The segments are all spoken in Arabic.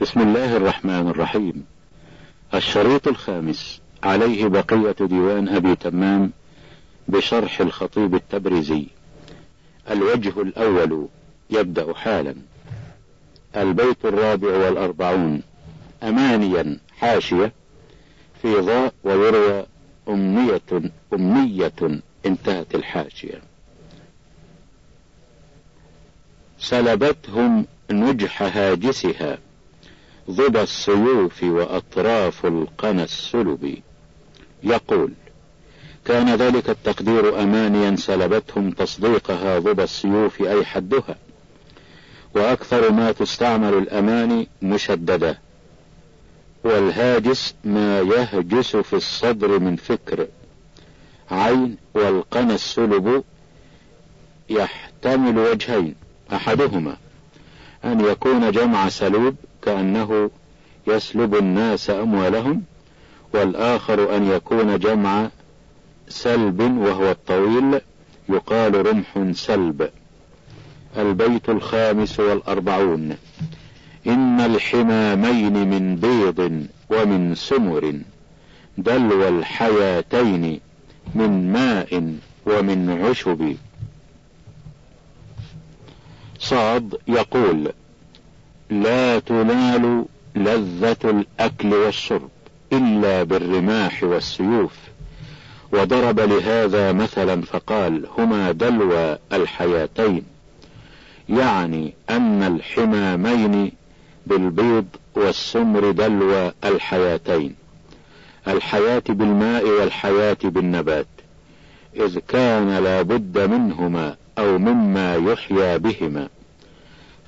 بسم الله الرحمن الرحيم. الشريط الخامس. عليه بقية ديوان أبي تمام بشرح الخطيب التبريزي. الوجه الأول. يبدأ حالا. البيت الرابع والأربعون. أمانيا حاشية. في ضاء ويروى أمنية أمنية انتهت الحاشية. سلبتهم نجح هاجسها. ضد السيوف وأطراف القنا السلب. يقول كان ذلك التقدير أمانيا سلبتهم تصديقها ضد السيوف أي حدها. وأكثر ما تستعمل الأماني مشددة. والهاجس ما يهجس في الصدر من فكر. عين والقنا السلب يحتمل وجهين أحدهما أن يكون جمع سلوب كأنه يسلب الناس أموالهم والآخر أن يكون جمع سلب وهو الطويل يقال رمح سلب. البيت الخامس والأربعون. إن الحمامين من بيض ومن سمر دلو الحياتين من ماء ومن عشب. صاد يقول لا تنال لذة الأكل والشرب إلا بالرماح والسيوف. وضرب لهذا مثلا فقال هما دلوى الحياتين. يعني أن الحمامين بالبيض والسمر دلوى الحياتين. الحياة بالماء والحياة بالنبات. إذ كان لابد منهما أو مما يحيا بهما.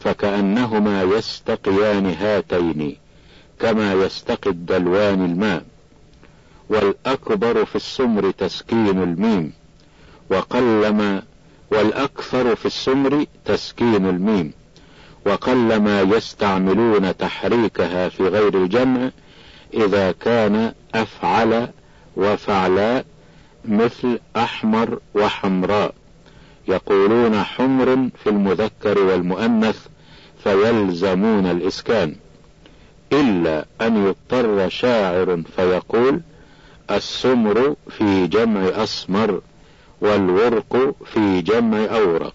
فكأنهما يستقيان هاتين كما يستقي الدلوان الماء والأكبر في السمر تسكين الميم وقلما والأكثر في السمر تسكين الميم وقلما يستعملون تحريكها في غير الجمع إذا كان أفعل وفعلاء مثل أحمر وحمراء. يقولون حمر في المذكر والمؤنث فيلزمون الإسكان. إلا أن يضطر شاعر فيقول السمر في جمع أسمر والورق في جمع أورق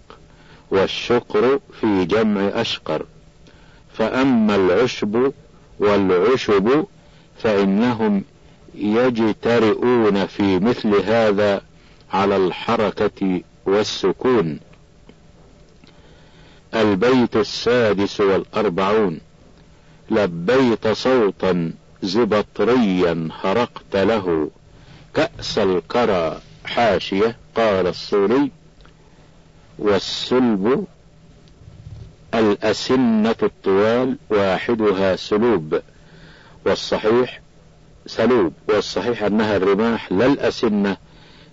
والشقر في جمع أشقر. فأما العشب والعشب فإنهم يجترئون في مثل هذا على الحركة والسكون. البيت السادس والأربعون. لبيت صوتا زبطريا هرقت له. كأس الكرى حاشية قال الصوري والسلب الأسنة الطوال واحدها سلوب. والصحيح سلوب. والصحيح أنها الرماح لا الأسنة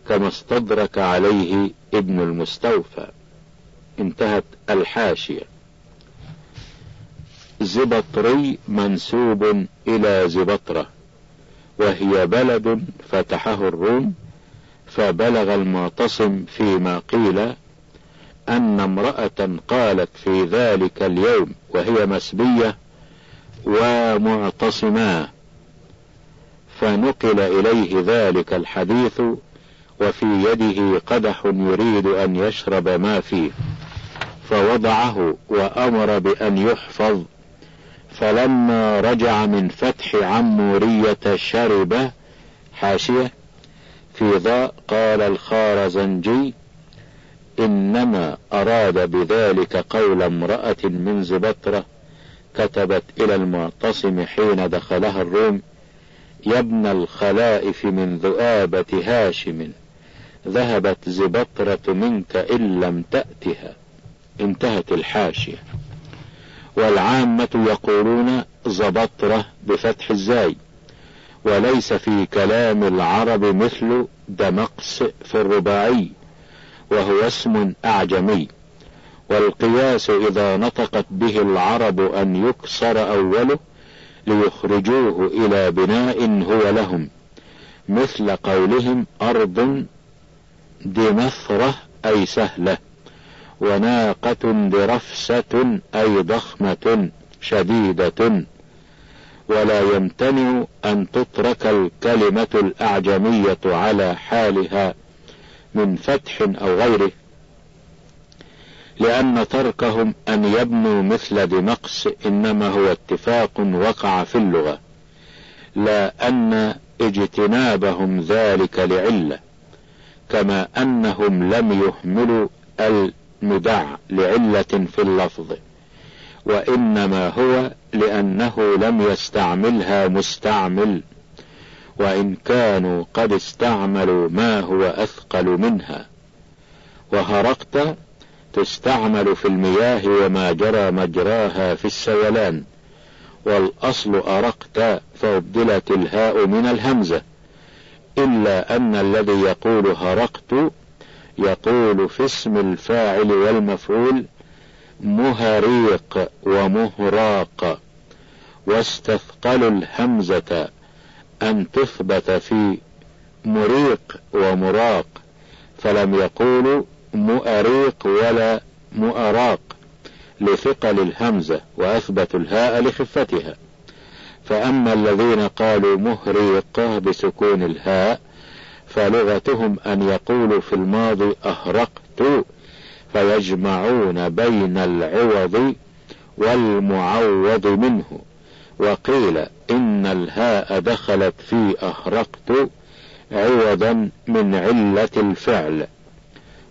كما استدرك عليه ابن المستوفى. انتهت الحاشية. زبطري منسوب إلى زبطرة. وهي بلد فتحه الروم فبلغ المعتصم فيما قيل أن امرأة قالت في ذلك اليوم وهي مسبية ومعتصما. فنقل إليه ذلك الحديث وفي يده قدح يريد أن يشرب ما فيه. فوضعه وأمر بأن يحفظ. فلما رجع من فتح عمورية شرب حاشية في ضاء قال الخارزنجي إنما أراد بذلك قول امرأة من زبطرة كتبت إلى المعتصم حين دخلها الروم يا ابن الخلائف من ذؤابة هاشم. ذهبت زبطرة منك إن لم تأتها. انتهت الحاشية. والعامة يقولون زبطرة بفتح الزاي. وليس في كلام العرب مثل دمقس في الرباعي وهو اسم أعجمي. والقياس إذا نطقت به العرب أن يكسر أوله ليخرجوه إلى بناء هو لهم مثل قولهم أرض دمثرة أي سهلة وناقة برفسة أي ضخمة شديدة ولا يمتنع أن تترك الكلمة الأعجمية على حالها من فتح أو غيره لأن تركهم أن يبنوا مثل دمقس إنما هو اتفاق وقع في اللغة لا أن اجتنابهم ذلك لعلة. كما أنهم لم يهملوا المدع لعلة في اللفظ وإنما هو لأنه لم يستعملها مستعمل وإن كانوا قد استعملوا ما هو أثقل منها. وهرقت تستعمل في المياه وما جرى مجراها في السيلان والأصل أرقت فأبدلت الهاء من الهمزة. إلا أن الذي يقول هرقت يقول في اسم الفاعل والمفعول مهريق ومهراق واستثقلوا الهمزة أن تثبت في مريق ومراق فلم يقولوا مؤريق ولا مؤراق لثقل الهمزة وأثبتوا الهاء لخفتها. فأما الذين قالوا مهريق بسكون الهاء فلغتهم أن يقولوا في الماضي أهرقت فيجمعون بين العوض والمعوض منه. وقيل إن الهاء دخلت في أهرقت عوضا من علة الفعل.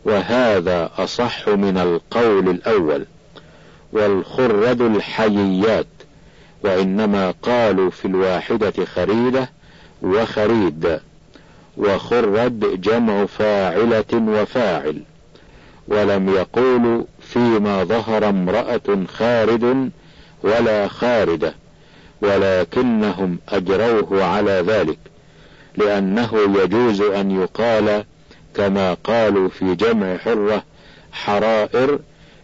وهذا أصح من القول الأول. والخرد الحييات. وإنما قالوا في الواحدة خريدة وخريد وخرد جمع فاعلة وفاعل ولم يقولوا فيما ظهر امرأة خارد ولا خاردة ولكنهم أجروه على ذلك لأنه يجوز أن يقال كما قالوا في جمع حرة حرائر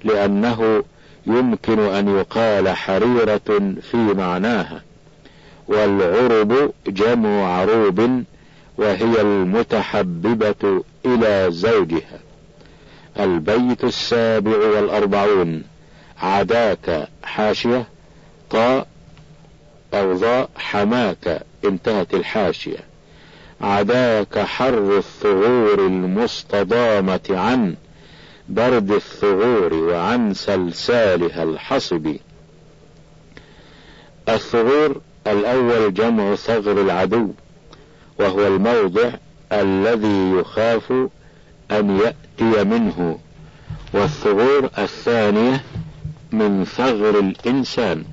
لأنه يمكن أن يقال حريرة في معناها والعرب جمع عروب وهي المتحببة إلى زوجها. البيت السابع والأربعون عداك حاشية طاء أو ضاء حماك انتهت الحاشية. عداك حر الثغور المستضامة عن برد الثغور وعن سلسالها الحصب. الثغور الأول جمع ثغر العدو وهو الموضع الذي يخاف أن يأتي منه. والثغور الثانية من ثغر الإنسان.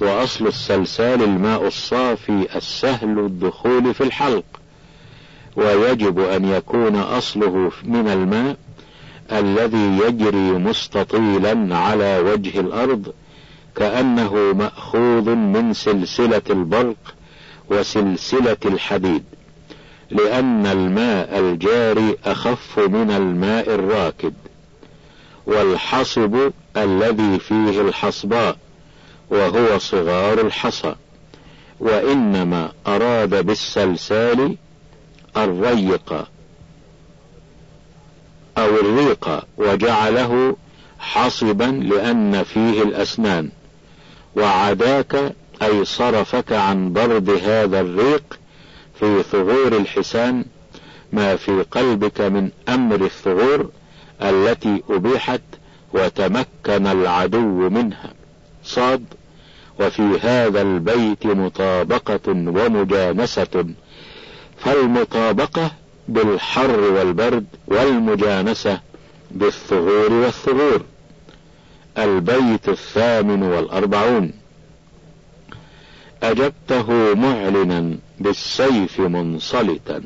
وأصل السلسال الماء الصافي السهل الدخول في الحلق. ويجب أن يكون أصله من الماء الذي يجري مستطيلا على وجه الأرض كأنه مأخوذ من سلسلة البرق وسلسلة الحديد لأن الماء الجاري أخف من الماء الراكد. والحصب الذي فيه الحصباء وهو صغار الحصى وإنما أراد بالسلسال الريق. أو الريق وجعله حصبا لأن فيه الأسنان. وعداك أي صرفك عن برد هذا الريق في ثغور الحسان ما في قلبك من أمر الثغور التي أبيحت وتمكن العدو منها. صاد وفي هذا البيت مطابقة ومجانسة فالمطابقة بالحر والبرد والمجانسة بالثغور والثغور. البيت الثامن والأربعون. أجبته معلنا بالسيف منصلتا.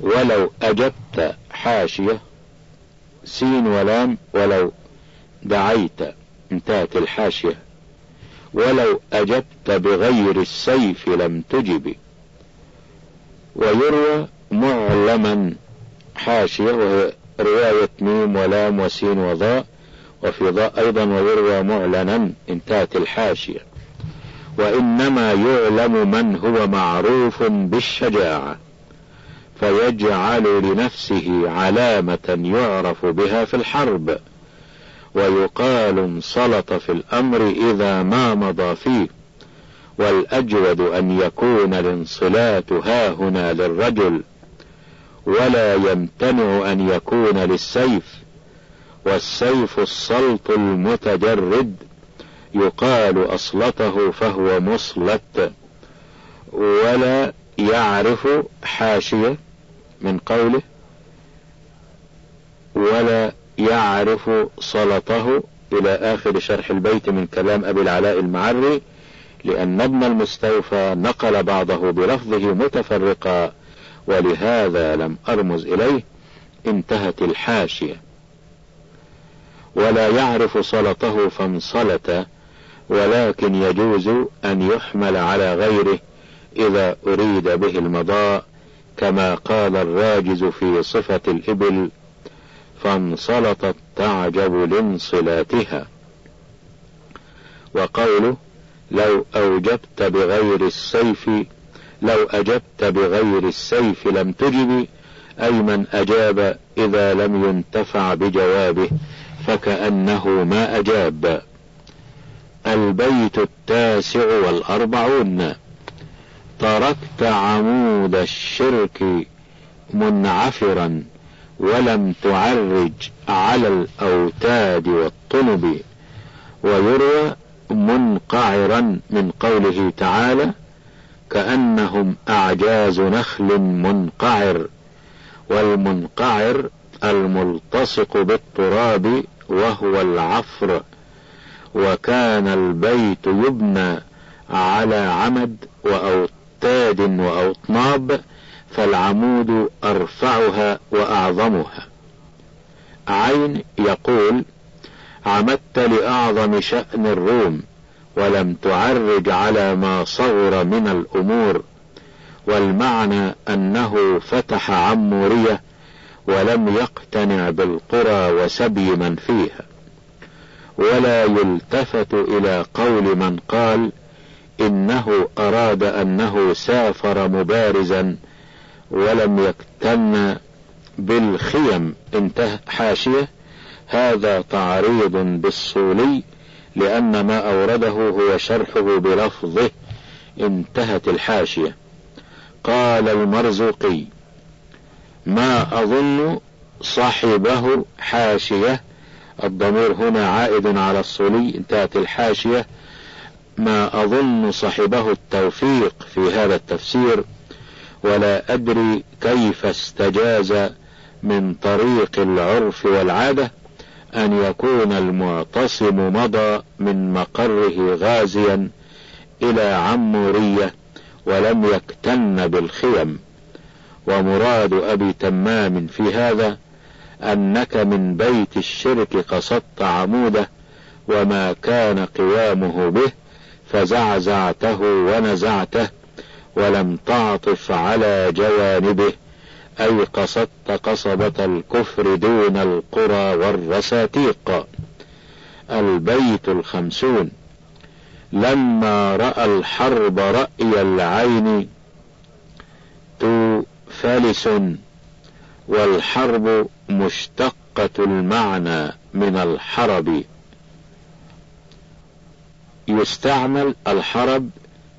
ولو أجبت حاشية سين ولام ولو دعيت انتهت الحاشية. ولو أجبت بغير السيف لم تجب. ويروى معلما حاشية وهي رواية ميم ولام وسين وضاء وفي ضاء أيضا ويروى معلنا انتهت الحاشية. وإنما يعلم من هو معروف بالشجاعة فيجعل لنفسه علامة يعرف بها في الحرب. ويقال انسلط في الأمر إذا ما مضى فيه. والأجود أن يكون الانصلات هاهنا للرجل. ولا يمتنع أن يكون للسيف والسيف السلط المتجرد يقال أصلته فهو مصلت ولا يعرف حاشية من قوله ولا يعرف صلته إلى آخر شرح البيت من كلام أبي العلاء المعري لأن ابن المستوفى نقل بعضه بلفظه متفرقا ولهذا لم أرمز إليه انتهت الحاشية. ولا يعرف صلته فانصلت ولكن يجوز أن يحمل على غيره إذا أريد به المضاء كما قال الراجز في صفة الإبل فانصلتت تعجب لانصلاتها. وقوله لو أوجبت بغير السيف لو أجبت بغير السيف لم تجب أي من أجاب إذا لم ينتفع بجوابه فكأنه ما أجاب. البيت التاسع والأربعون. تركت عمود الشرك منعفرا ولم تعرج على الأوتاد والطنب. ويروى منقعرا من قوله تعالى كأنهم أعجاز نخل منقعر والمنقعر الملتصق بالتراب وهو العفر وكان البيت يبنى على عمد وأوتاد وأوطناب فالعمود أرفعها وأعظمها. عين يقول عمدت لأعظم شأن الروم ولم تعرج على ما صغر من الأمور والمعنى أنه فتح عمورية ولم يقتنع بالقرى وسبي من فيها. ولا يلتفت إلى قول من قال إنه أراد أنه سافر مبارزا ولم يكتن بالخيم. انتهى حاشية. هذا تعريض بالصولي. لأن ما أورده هو شرحه بلفظه. انتهت الحاشية. قال المرزوقي ما أظن صاحبه حاشية. الضمير هنا عائد على الصولي انتهت الحاشية. ما أظن صاحبه التوفيق في هذا التفسير. ولا أدري كيف استجاز من طريق العرف والعادة. أن يكون المعتصم مضى من مقره غازيا إلى عمورية ولم يكتن بالخيم. ومراد أبي تمام في هذا أنك من بيت الشرك قصدت عموده وما كان قوامه به فزعزعته ونزعته ولم تعطف على جوانبه. أي قصدت قصبة الكفر دون القرى والرساتيق. البيت الخمسون. لما رأى الحرب رأي العين تفلس والحرب مشتقة المعنى من الحرب. يستعمل الحرب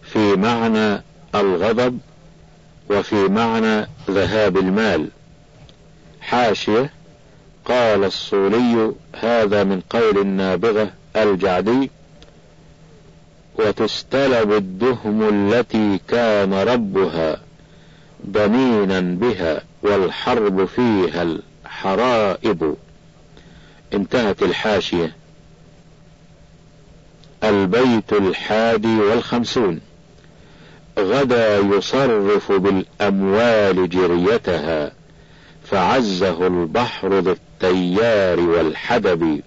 في معنى الغضب وفي معنى ذهاب المال. حاشية قال الصولي هذا من قول النابغة الجعدي وتستلب الدهم التي كان ربها ضنينا بها والحرب فيها الحرائب. انتهت الحاشية. البيت الحادي والخمسون. غدا يصرف بالأموال جريتها فعزه البحر ذو التيار والحدب.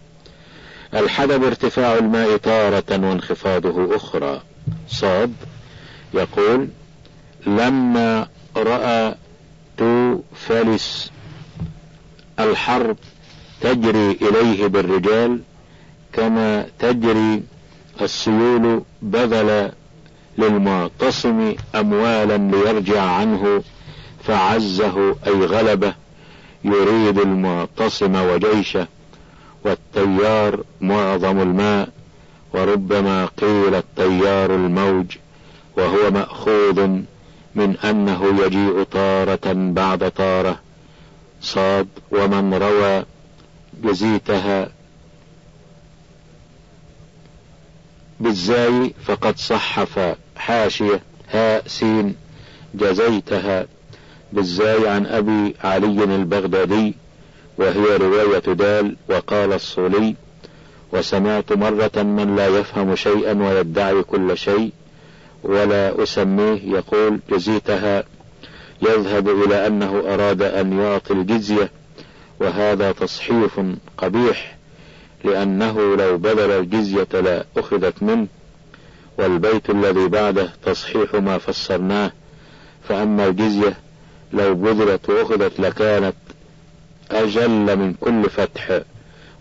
الحدب ارتفاع الماء تارة وانخفاضه أخرى. صاد يقول لما رأى تو فلس الحرب تجري إليه بالرجال كما تجري السيول بذل للمعتصم أموالا ليرجع عنه فعزه أي غلبه يريد المعتصم وجيشه والتيار معظم الماء وربما قيل التيار الموج وهو مأخوذ من أنه يجيء طارة بعد طارة صاد ومن روى جزيتها بالزاي فقد صحف حاشية هاء سين جزيتها. بالزاي عن أبي علي البغدادي وهي رواية دال وقال الصولي وسمعت مرة من لا يفهم شيئا ويدعي كل شيء ولا أسميه يقول جزيتها. يذهب إلى أنه أراد أن يعطي الجزية وهذا تصحيف قبيح. لأنه لو بذل الجزية لا أخذت منه والبيت الذي بعده تصحيح ما فسرناه فأما الجزية لو بذلت وأخذت لكانت أجل من كل فتح.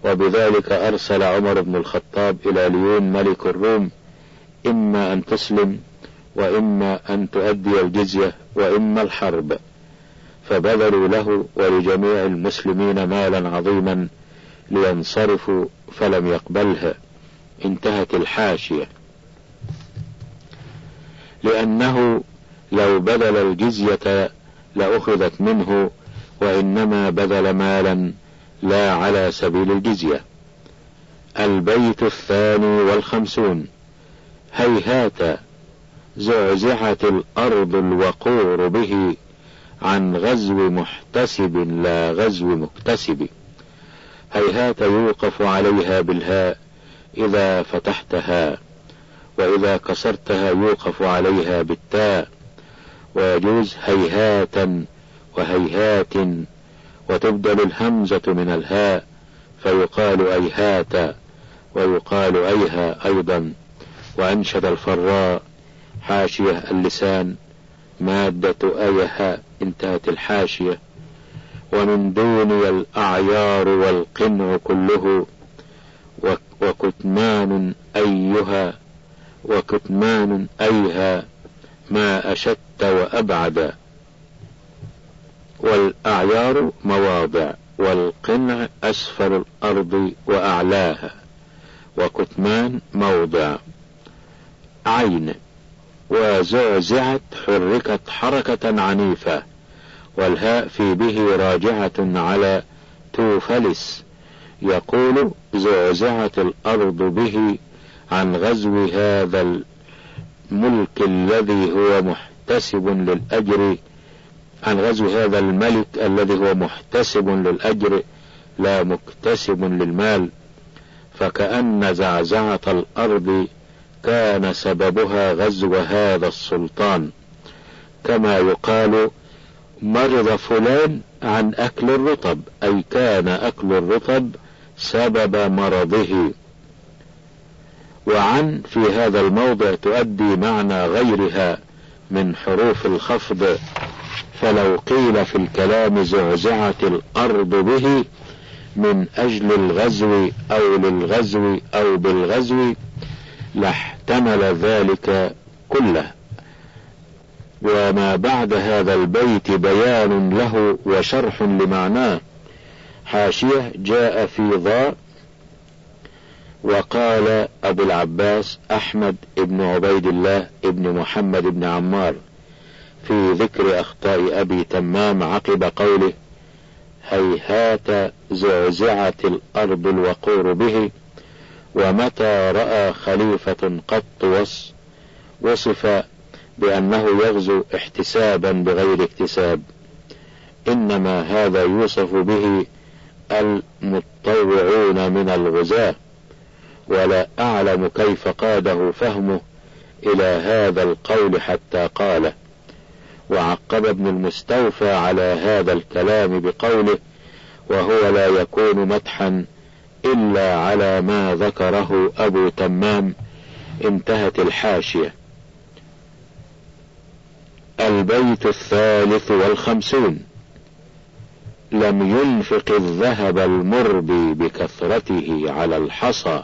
وبذلك أرسل عمر بن الخطاب إلى ليون ملك الروم إما أن تسلم وإما أن تؤدي الجزية وإما الحرب. فبذلوا له ولجميع المسلمين مالا عظيما لينصرفوا فلم يقبلها. انتهت الحاشية. لأنه لو بذل الجزية لأخذت منه وإنما بذل مالا لا على سبيل الجزية. البيت الثاني والخمسون. هيهات زعزعت الأرض الوقور به عن غزو محتسب لا غزو مكتسب. هيهات يوقف عليها بالهاء إذا فتحتها وإذا كسرتها يوقف عليها بالتاء. ويجوز هيهاتا وهيهات وتبدل الهمزة من الهاء فيقال أيهات ويقال أيها أيضا. وأنشد الفراء حاشية اللسان مادة أيها انتهت الحاشية. ومن دوني الأعيار والقنع كله وكتمان أيها وكتمان أيها ما أشدت وأبعد. والأعيار مواضع والقنع أسفل الأرض وأعلاها وكتمان موضع. عين وزعزعت حركت حركة عنيفة. والهاء في به راجعة على توفلس يقول زعزعت الأرض به عن غزو هذا الملك الذي هو محتسب للأجر عن غزو هذا الملك الذي هو محتسب للأجر لا مكتسب للمال فكأن زعزعة الأرض كان سببها غزو هذا السلطان كما يقال مرض فلان عن أكل الرطب أي كان أكل الرطب سبب مرضه. وعن في هذا الموضع تؤدي معنى غيرها من حروف الخفض. فلو قيل في الكلام زعزعت الأرض به من أجل الغزو أو للغزو أو بالغزو لاحتمل ذلك كله. وما بعد هذا البيت بيان له وشرح لمعناه. حاشية جاء في ضاء وقال أبو العباس أحمد بن عبيد الله بن محمد بن عمار في ذكر أخطاء أبي تمام عقب قوله هيهات زعزعت الأرض الوقور به ومتى رأى خليفة قط وصف بأنه يغزو احتسابا بغير اكتساب إنما هذا يوصف به المتطوعون من الغزاة ولا أعلم كيف قاده فهمه إلى هذا القول حتى قاله. وعقب ابن المستوفى على هذا الكلام بقوله وهو لا يكون مدحا إلا على ما ذكره أبو تمام انتهت الحاشية. البيت الثالث والخمسون. لم ينفق الذهب المربي بكثرته على الحصى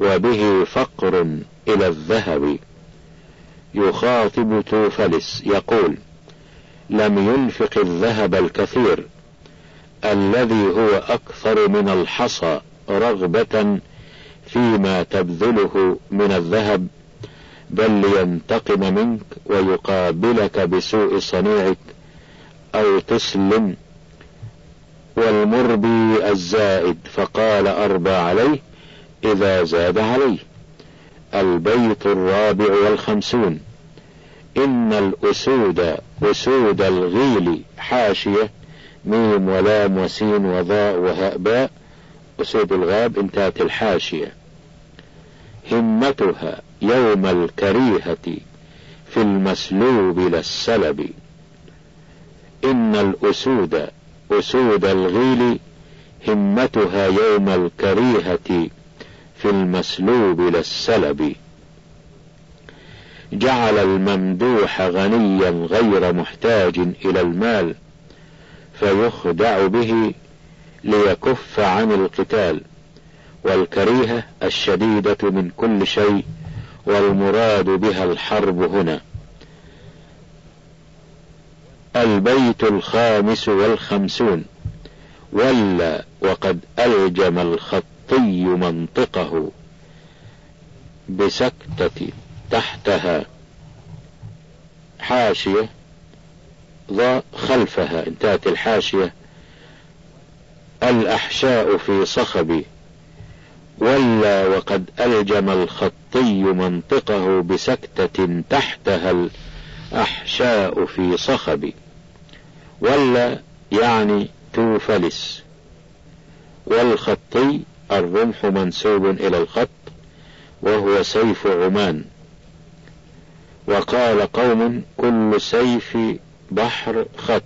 وبه فقر إلى الذهب. يخاطب توفلس يقول لم ينفق الذهب الكثير الذي هو أكثر من الحصى رغبة فيما تبذله من الذهب بل لينتقم منك ويقابلك بسوء صنيعك أو تسلم. والمربي الزائد فقال أربى عليه إذا زاد عليه. البيت الرابع والخمسون. إن الأسود أسود الغيل حاشية ميم ولام وسين وضاء وهاء باء أسود الغاب انتهت الحاشية. همتها يوم الكريهة في المسلوب للسلب إن الأسود أسود الغيل همتها يوم الكريهة في المسلوب للسلب جعل الممدوح غنيا غير محتاج إلى المال فيخدع به ليكف عن القتال. والكريهة الشديدة من كل شيء والمراد بها الحرب هنا. البيت الخامس والخمسون. ولا وقد ألجم الخطي منطقه بسكتة تحتها. حاشية ضاء خلفها. انتهت الحاشية. الأحشاء في صخب. ولا وقد ألجم الخطي منطقه بسكتة تحتها الأحشاء في صخب. ولا يعني توفلس. والخطي الرمح منسوب إلى الخط وهو سيف عمان. وقال قوم كل سيف بحر خط.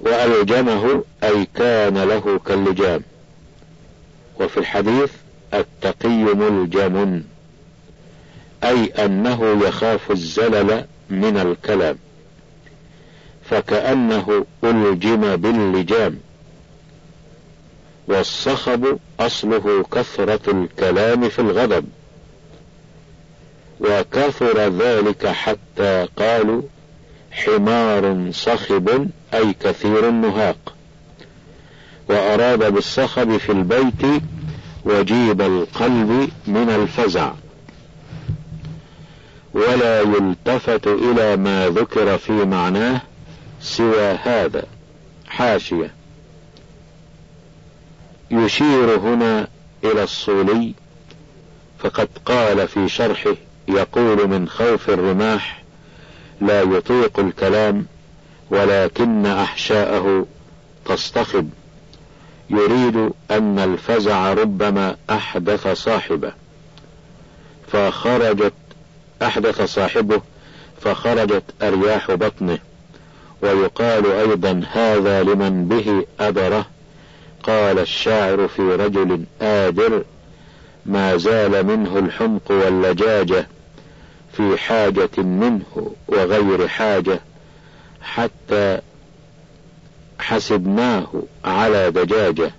وألجمه أي كان له كاللجام. وفي الحديث التقي ملجم أي أنه يخاف الزلل من الكلام فكأنه ألجم باللجام والصخب أصله كثرة الكلام في الغضب وكثر ذلك حتى قالوا حمار صخب أي كثير النهاق وأراد بالصخب في البيت وجيب القلب من الفزع. ولا يلتفت إلى ما ذكر في معناه سوى هذا. حاشية. يشير هنا إلى الصولي فقد قال في شرحه يقول من خوف الرماح لا يطيق الكلام ولكن أحشاءه تصطخب يريد أن الفزع ربما أحدث صاحبه. فخرجت أحدث صاحبه فخرجت أرياح بطنه. ويقال أيضا هذا لمن به أدره قال الشاعر في رجل آدر ما زال منه الحمق واللجاجة في حاجة منه وغير حاجة حتى حسبناه على دجاجة.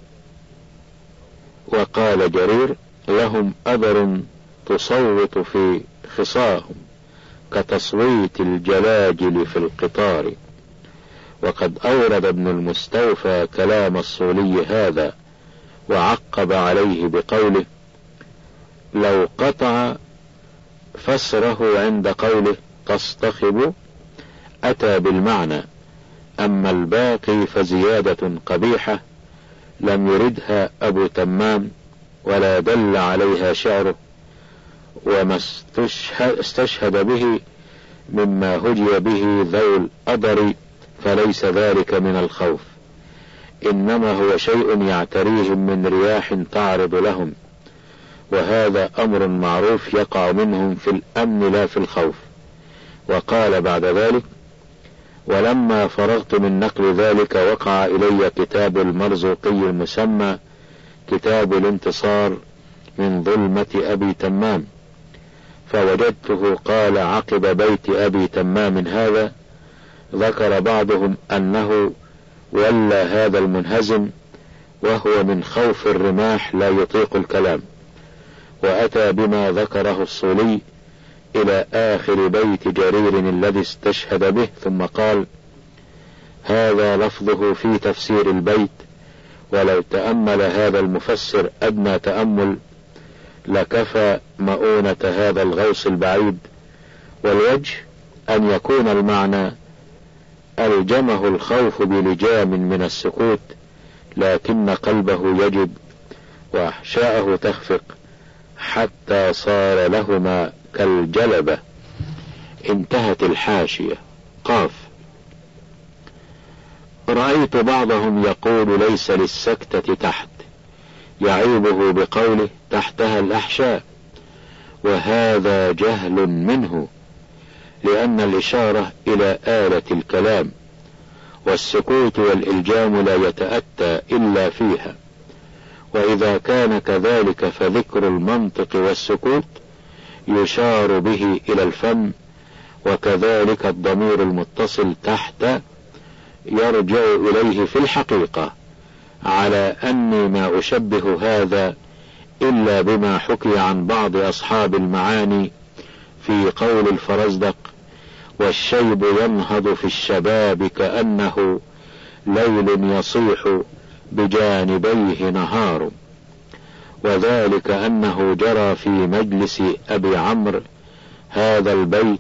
وقال جرير لهم أبر تصوت في خصاهم كتصويت الجلاجل في القطار. وقد أورد ابن المستوفى كلام الصولي هذا وعقب عليه بقوله لو قطع فسره عند قوله تصطخب أتى بالمعنى. أما الباقي فزيادة قبيحة لم يردها أبو تمام ولا دل عليها شعره وما استشهد به مما هجي به ذو الأضر فليس ذلك من الخوف. إنما هو شيء يعتريهم من رياح تعرض لهم وهذا أمر معروف يقع منهم في الأمن لا في الخوف. وقال بعد ذلك ولما فرغت من نقل ذلك وقع إلي كتاب المرزوقي المسمى كتاب الانتصار من ظلمة أبي تمام. فوجدته قال عقب بيت أبي تمام هذا ذكر بعضهم أنه ولى هذا المنهزم وهو من خوف الرماح لا يطيق الكلام. وأتى بما ذكره الصولي إلى آخر بيت جرير الذي استشهد به ثم قال هذا لفظه في تفسير البيت ولو تأمل هذا المفسر أدنى تأمل لكفى مؤونة هذا الغوص البعيد. والوجه أن يكون المعنى ألجمه الخوف بلجام من السكوت لكن قلبه يجب وأحشاءه تخفق حتى صار لهما كالجلبة انتهت الحاشية. قاف. رأيت بعضهم يقول ليس للسكتة تحت. يعيبه بقوله تحتها الأحشاء. وهذا جهل منه. لأن الإشارة إلى آلة الكلام. والسكوت والإلجام لا يتأتى إلا فيها. وإذا كان كذلك فذكر المنطق والسكوت يشار به إلى الفم وكذلك الضمير المتصل تحت يرجع إليه في الحقيقة على أني ما أشبه هذا إلا بما حكي عن بعض أصحاب المعاني في قول الفرزدق والشيب ينهض في الشباب كأنه ليل يصيح بجانبيه نهار. وذلك أنه جرى في مجلس أبي عمرو هذا البيت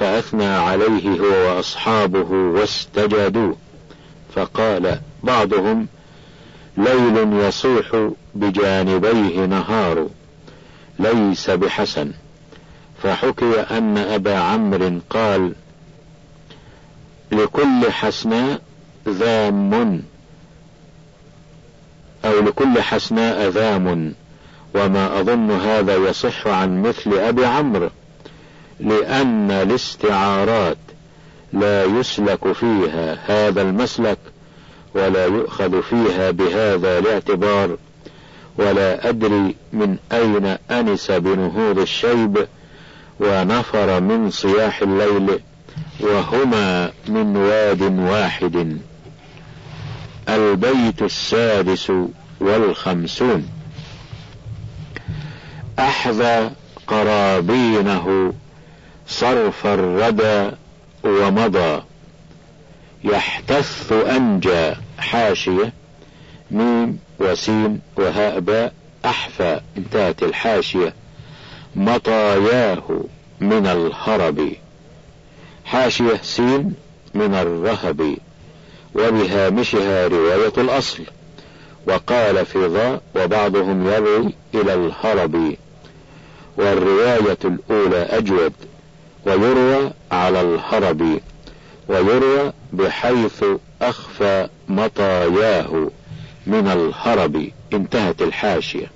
فأثنى عليه هو وأصحابه واستجادوه. فقال بعضهم ليل يصيح بجانبيه نهار ليس بحسن. فحكي أن أبا عمرو قال لكل حسناء ذام أو لكل حسناء ذام وما أظن هذا يصح عن مثل أبي عمرو لأن الاستعارات لا يسلك فيها هذا المسلك ولا يؤخذ فيها بهذا الاعتبار ولا أدري من أين أنس بنهوض الشيب ونفر من صياح الليل وهما من واد واحد. البيت السادس والخمسون. أحذى قرابينه صرف الردى ومضى. يحتث أنجى حاشية ميم وسين وهاء باء أحفى انتهت الحاشية. مطاياه من الهرب. حاشية سين من الرهب. وبهامشها رواية الأصل. وقال في ضاء وبعضهم يروي إلى الهرب. والرواية الأولى أجود ويروى على الهرب. ويروى بحيث أخفى مطاياه من الهرب. انتهت الحاشية.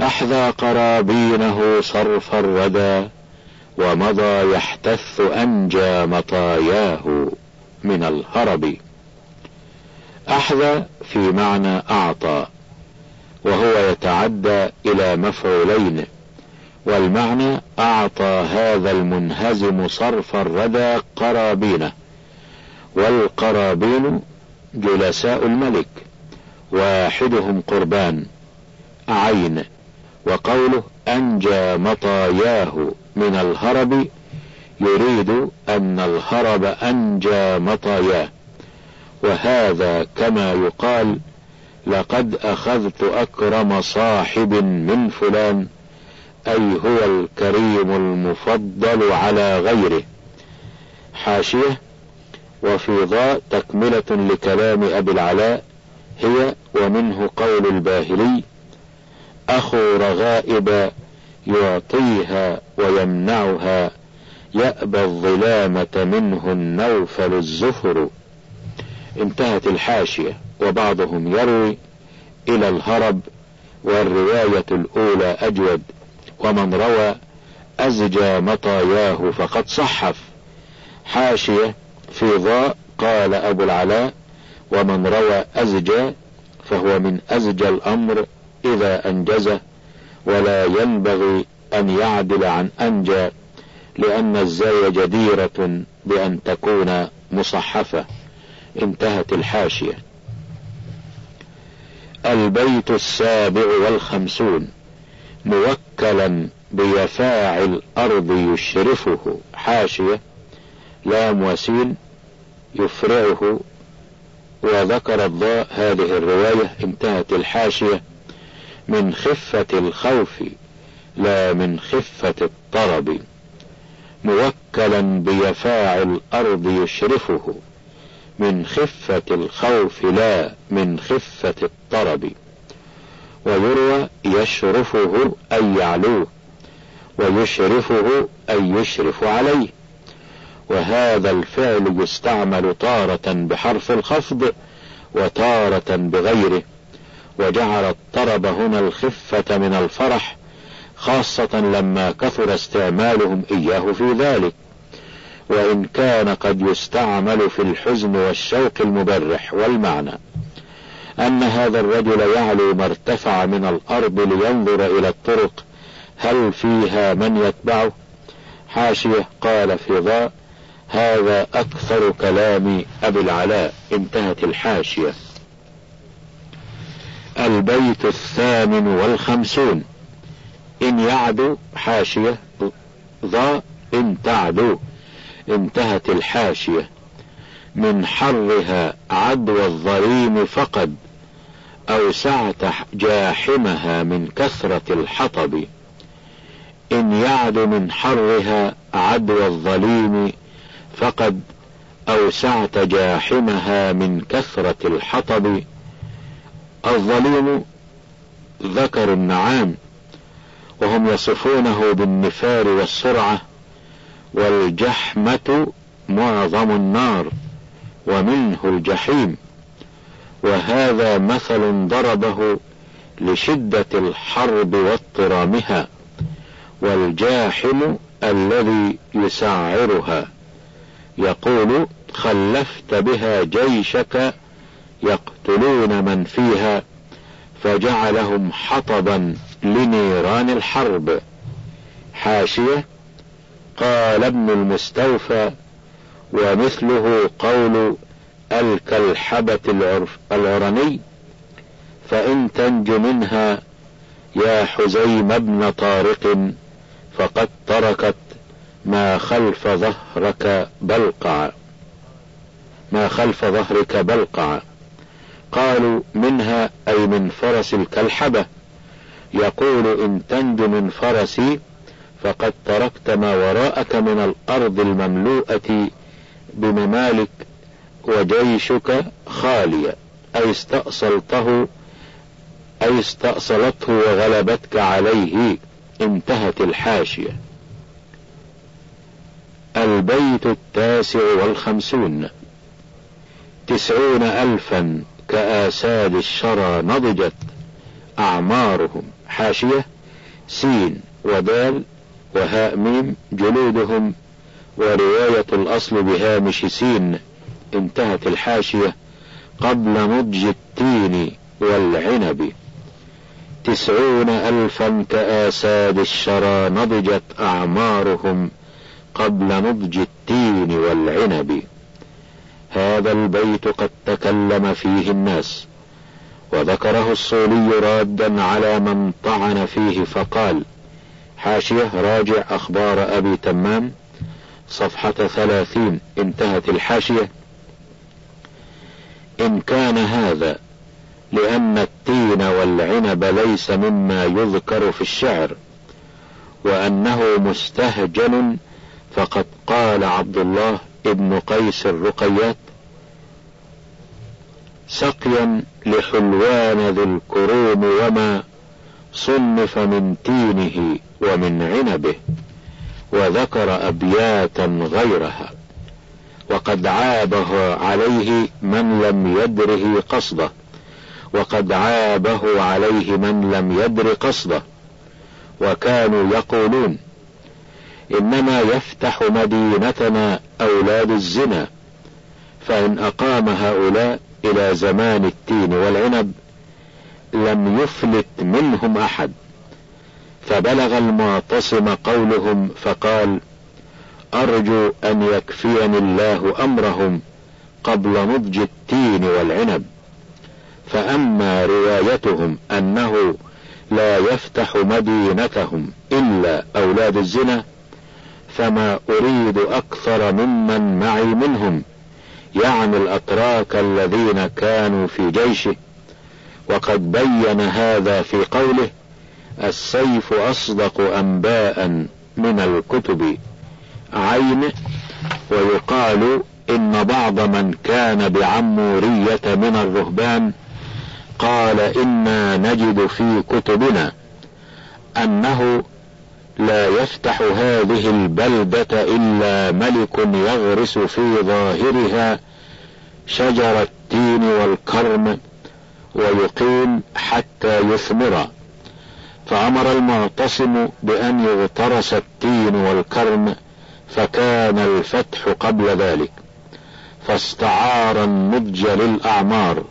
أحذى قرابينه صرف الردى ومضى يحتث أنجى مطاياه. من الهرب. أحذى في معنى أعطى وهو يتعدى إلى مفعولين والمعنى أعطى هذا المنهزم صرف الردى قرابينه والقرابين جلساء الملك واحدهم قربان عين وقوله أنجى مطاياه من الهرب يريد أن الهرب أنجى مطاياه وهذا كما يقال لقد أخذت أكرم صاحب من فلان أي هو الكريم المفضل على غيره. حاشية وفي ضاء تكملة لكلام أبي العلاء هي ومنه قول الباهلي أخو رغائب يعطيها ويمنعها. يأبى الظلامة منه النوفل الزفر. انتهت الحاشية وبعضهم يروي إلى الهرب والرواية الأولى أجود ومن روى أزجى مطاياه فقد صحف. حاشية في ضاء قال أبو العلاء ومن روى أزجى فهو من أزجى الأمر إذا أنجزه ولا ينبغي أن يعدل عن أنجى. لأن الزاي جديرة بأن تكون مصحفة. انتهت الحاشية. البيت السابع والخمسون موكلا بيفاع الأرض يشرفه. حاشية. لام وسين يفرعه. وذكر الضاء هذه الرواية. انتهت الحاشية. من خفة الخوف لا من خفة الطرب. موكلا بيفاع الأرض يشرفه. من خفة الخوف لا من خفة الطرب. ويروى يشرفه أي يعلوه ويشرفه أي يشرف عليه. وهذا الفعل يستعمل تارة بحرف الخفض وتارة بغيره. وجعل الطرب هنا الخفة من الفرح خاصة لما كثر استعمالهم إياه في ذلك. وإن كان قد يستعمل في الحزن والشوق المبرح والمعنى. أن هذا الرجل يعلو ما ارتفع من الأرض لينظر إلى الطرق. هل فيها من يتبعه؟ حاشية قال في ضاء هذا أكثر كلام أبي العلاء. انتهت الحاشية. البيت الثامن والخمسون. إن يعدوا حاشية ضاء إن تعدوا انتهت الحاشية. من حرها عدوى الظليم فقد أوسعت جاحمها من كثرة الحطب. إن يعد من حرها عدوى الظليم فقد أوسعت جاحمها من كثرة الحطب. الظليم ذكر النعام. وهم يصفونه بالنفار والسرعة والجحمة معظم النار ومنه الجحيم. وهذا مثل ضربه لشدة الحرب واضطرامها والجاحم الذي يسعرها. يقول خلفت بها جيشك يقتلون من فيها فجعلهم حطبا لنيران الحرب. حاشية قال ابن المستوفى ومثله قول الكلحبة العرني فإن تنج منها يا حزيم ابن طارق فقد تركت ما خلف ظهرك بلقع. ما خلف ظهرك بلقع. قالوا منها أي من فرس الكلحبة. يقول إن تنج من فرسي فقد تركت ما وراءك من الأرض المملوءة بممالك وجيشك خالية أي استأصلته أي استأصلته وغلبتك عليه. انتهت الحاشية. البيت التاسع والخمسون. تسعون ألفا كآساد الشرى نضجت أعمارهم. حاشية سين ودال وهاء ميم جلودهم ورواية الأصل بهامش سين انتهت الحاشية قبل نضج التين والعنب. تسعون ألفا كآساد الشرى نضجت أعمارهم قبل نضج التين والعنب. هذا البيت قد تكلم فيه الناس. وذكره الصولي رادا على من طعن فيه فقال حاشية راجع أخبار أبي تمام صفحة ثلاثين انتهت الحاشية. إن كان هذا لأن التين والعنب ليس مما يذكر في الشعر وأنه مستهجن فقد قال عبد الله ابن قيس الرقيات سقيا لحلوان ذي الكروم وما صنف من تينه ومن عنبه وذكر أبياتا غيرها وقد عابه عليه من لم يدره قصده وقد عابه عليه من لم يدر قصده وكانوا يقولون إنما يفتح مدينتنا أولاد الزنا فإن أقام هؤلاء إلى زمان التين والعنب لم يفلت منهم أحد. فبلغ المعتصم قولهم فقال أرجو أن يكفيني الله أمرهم قبل نضج التين والعنب. فأما روايتهم أنه لا يفتح مدينتهم إلا أولاد الزنا فما أريد أكثر ممن معي منهم. يعني الأتراك الذين كانوا في جيشه وقد بين هذا في قوله السيف أصدق أنباء من الكتب عين ويقال إن بعض من كان بعمورية من الرهبان قال إنا نجد في كتبنا أنه لا يفتح هذه البلدة إلا ملك يغرس في ظاهرها شجر التين والكرم ويقيم حتى يثمر. فأمر المعتصم بأن يغترس التين والكرم فكان الفتح قبل ذلك. فاستعار النضج للأعمار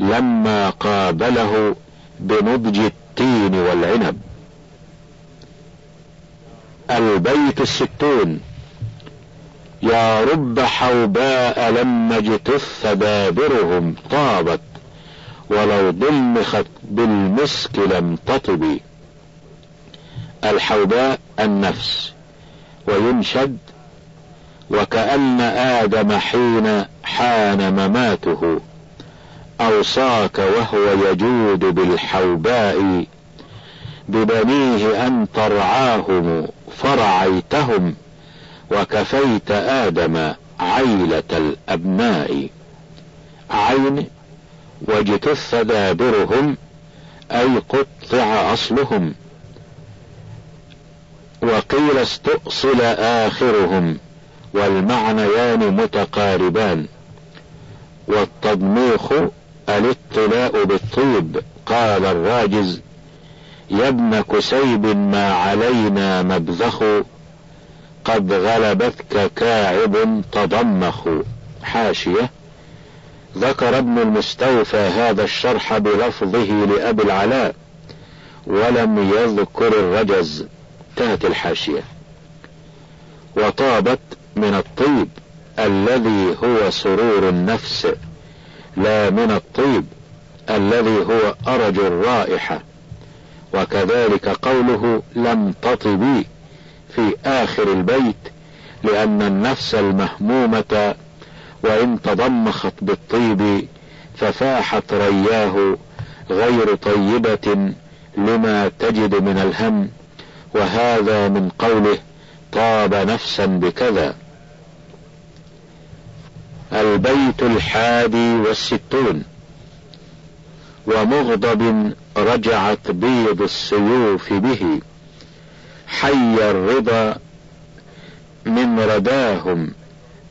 لما قابله بنضج التين والعنب. البيت الستون. يا رب حوباء لما اجتث دابرهم طابت ولو ضمخت بالمسك لم تطب. الحوباء النفس وينشد وكأن آدم حين حان مماته. أوصاك وهو يجود بالحوباء ببنيه أن ترعاهم. فرعيتهم وكفيت آدم عيلة الأبناء. عين واجتث دابرهم أي قطع أصلهم. وقيل استؤصل آخرهم والمعنيان متقاربان. والتضميخ الاطلاء بالطيب قال الراجز. يا ابن كسيب ما علينا مبذخ قد غلبتك كاعب تضمخ. حاشية. ذكر ابن المستوفى هذا الشرح بلفظه لأبي العلاء ولم يذكر الرجز. انتهت الحاشية. وطابت من الطيب الذي هو سرور النفس لا من الطيب الذي هو أرج الرائحة. وكذلك قوله لم تطبي في آخر البيت لأن النفس المهمومة وإن تضمخت بالطيب ففاحت رياه غير طيبة لما تجد من الهم وهذا من قوله طاب نفسا بكذا. البيت الحادي والستون. ومغضب رجعت بيض السيوف به حي الرضا من رداهم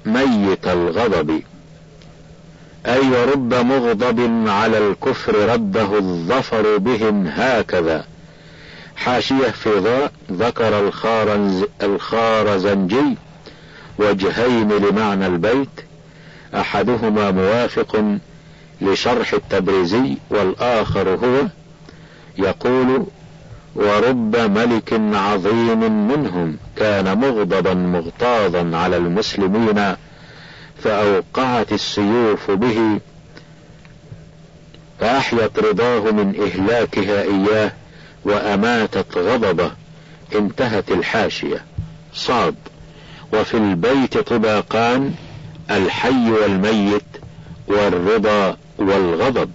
ميت الغضب. أي رب مغضب على الكفر رده الظفر بهم هكذا. حاشية في ضاء ذكر الخارز الخارزنجي وجهين لمعنى البيت. أحدهما موافق لشرح التبريزي والآخر هو يقول ورب ملك عظيم منهم كان مغضبا مغتاظا على المسلمين فأوقعت السيوف به فأحيت رضاه من إهلاكها إياه وأماتت غضبه انتهت الحاشية. صاد. وفي البيت طباقان الحي والميت والرضا والغضب.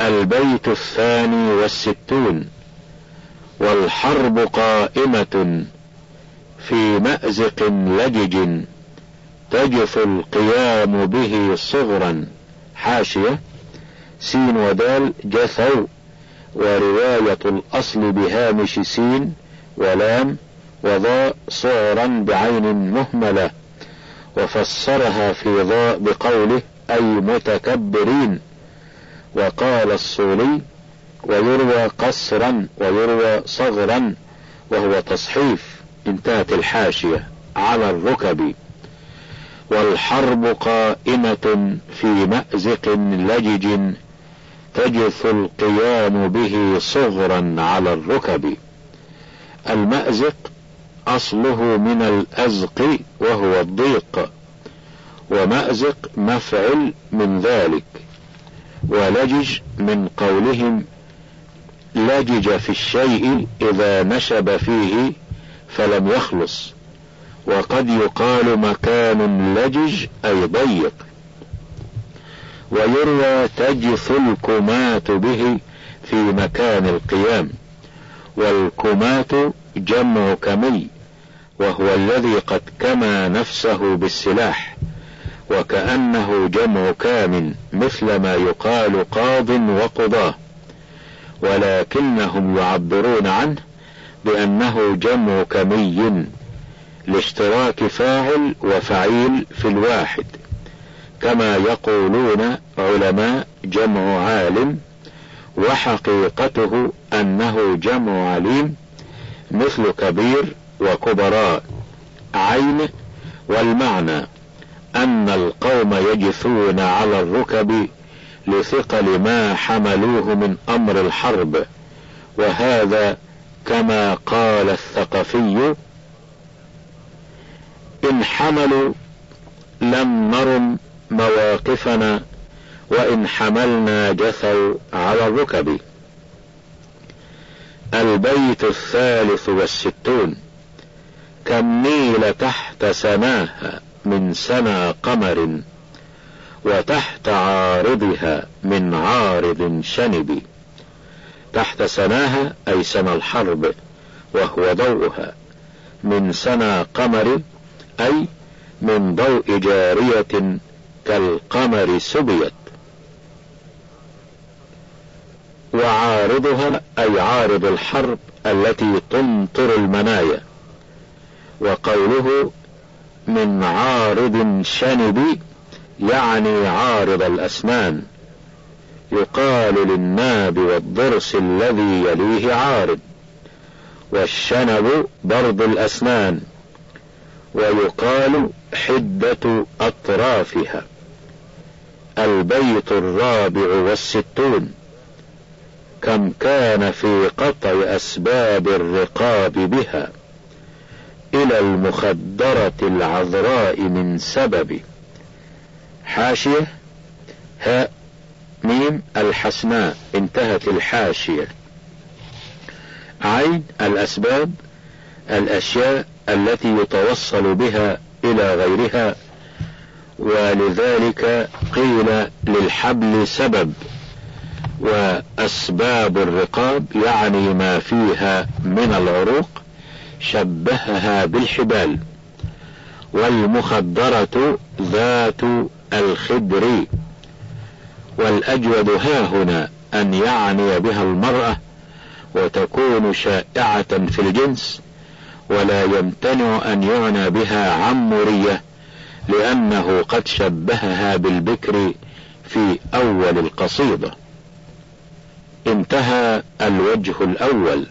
البيت الثاني والستون والحرب قائمة في مأزق لجج تجف القيام به صغرا. حاشية سين ودال جثوا ورواية الأصل بهامش سين ولام وضاء صغرا بعين مهملة وفسرها في ضاء بقوله أي متكبرين. وقال الصولي ويروى قصرا ويروى صغرا وهو تصحيف انتهت الحاشية على الركب. والحرب قائمة في مأزق لجج تجث القيام به صغرا على الركب. المأزق أصله من الأزق وهو الضيق ومأزق مفعل من ذلك. ولجج من قولهم لجج في الشيء إذا نشب فيه فلم يخلص. وقد يقال مكان لجج أي ضيق. ويروى تجث الكمات به في مكان القيام. والكمات جمع كمي وهو الذي قد كمى نفسه بالسلاح. وكأنه جمع كام مثل ما يقال قاض وقضاه. ولكنهم يعبرون عنه بأنه جمع كمي لاشتراك فاعل وفعيل في الواحد. كما يقولون علماء جمع عالم وحقيقته أنه جمع عليم مثل كبير وكبراء. عين والمعنى. أن القوم يجثون على الركب لثقل ما حملوه من أمر الحرب. وهذا كما قال الثقفي إن حملوا لم نرم مواقفنا وإن حملنا جثوا على الركب. البيت الثالث والستون كم ميل تحت سناها من سنا قمر وتحت عارضها من عارض شنب. تحت سناها أي سنى الحرب وهو ضوءها. من سنا قمر أي من ضوء جارية كالقمر سبيت. وعارضها أي عارض الحرب التي تمطر المنايا. وقوله من عارض شنب يعني عارض الأسنان يقال للناب والضرس الذي يليه عارض والشنب ضرب الأسنان ويقال حدة أطرافها البيت الرابع والستون كم كان في قطع أسباب الرقاب بها. إلى المخدرة العذراء من سبب. حاشية هاء ميم الحسناء انتهت الحاشية. عين الأسباب الأشياء التي يتوصل بها إلى غيرها ولذلك قيل للحبل سبب. وأسباب الرقاب يعني ما فيها من العروق شبهها بالحبال. والمخدرة ذات الخدر. والأجود ها هنا أن يعني بها المرأة وتكون شائعة في الجنس ولا يمتنع أن يعنى بها عمورية لأنه قد شبهها بالبكر في أول القصيدة. انتهى الوجه الأول.